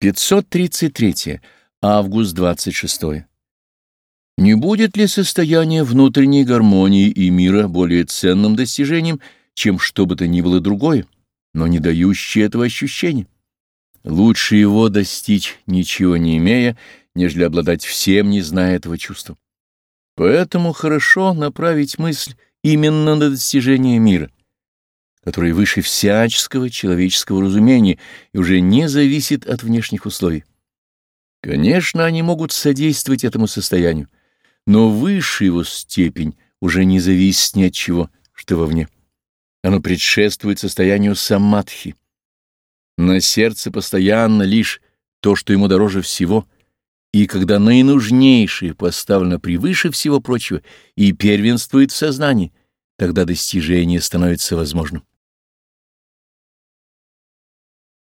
533. Август 26. Не будет ли состояние внутренней гармонии и мира более ценным достижением, чем что бы то ни было другое, но не дающее этого ощущения? Лучше его достичь, ничего не имея, нежели обладать всем, не зная этого чувства. Поэтому хорошо направить мысль именно на достижение мира который выше всяческого человеческого разумения и уже не зависит от внешних условий. Конечно, они могут содействовать этому состоянию, но выше его степень уже не зависит ни от чего, что вовне. Оно предшествует состоянию самадхи. На сердце постоянно лишь то, что ему дороже всего, и когда наинужнейшее поставлено превыше всего прочего и первенствует в сознании, тогда достижение становится возможным.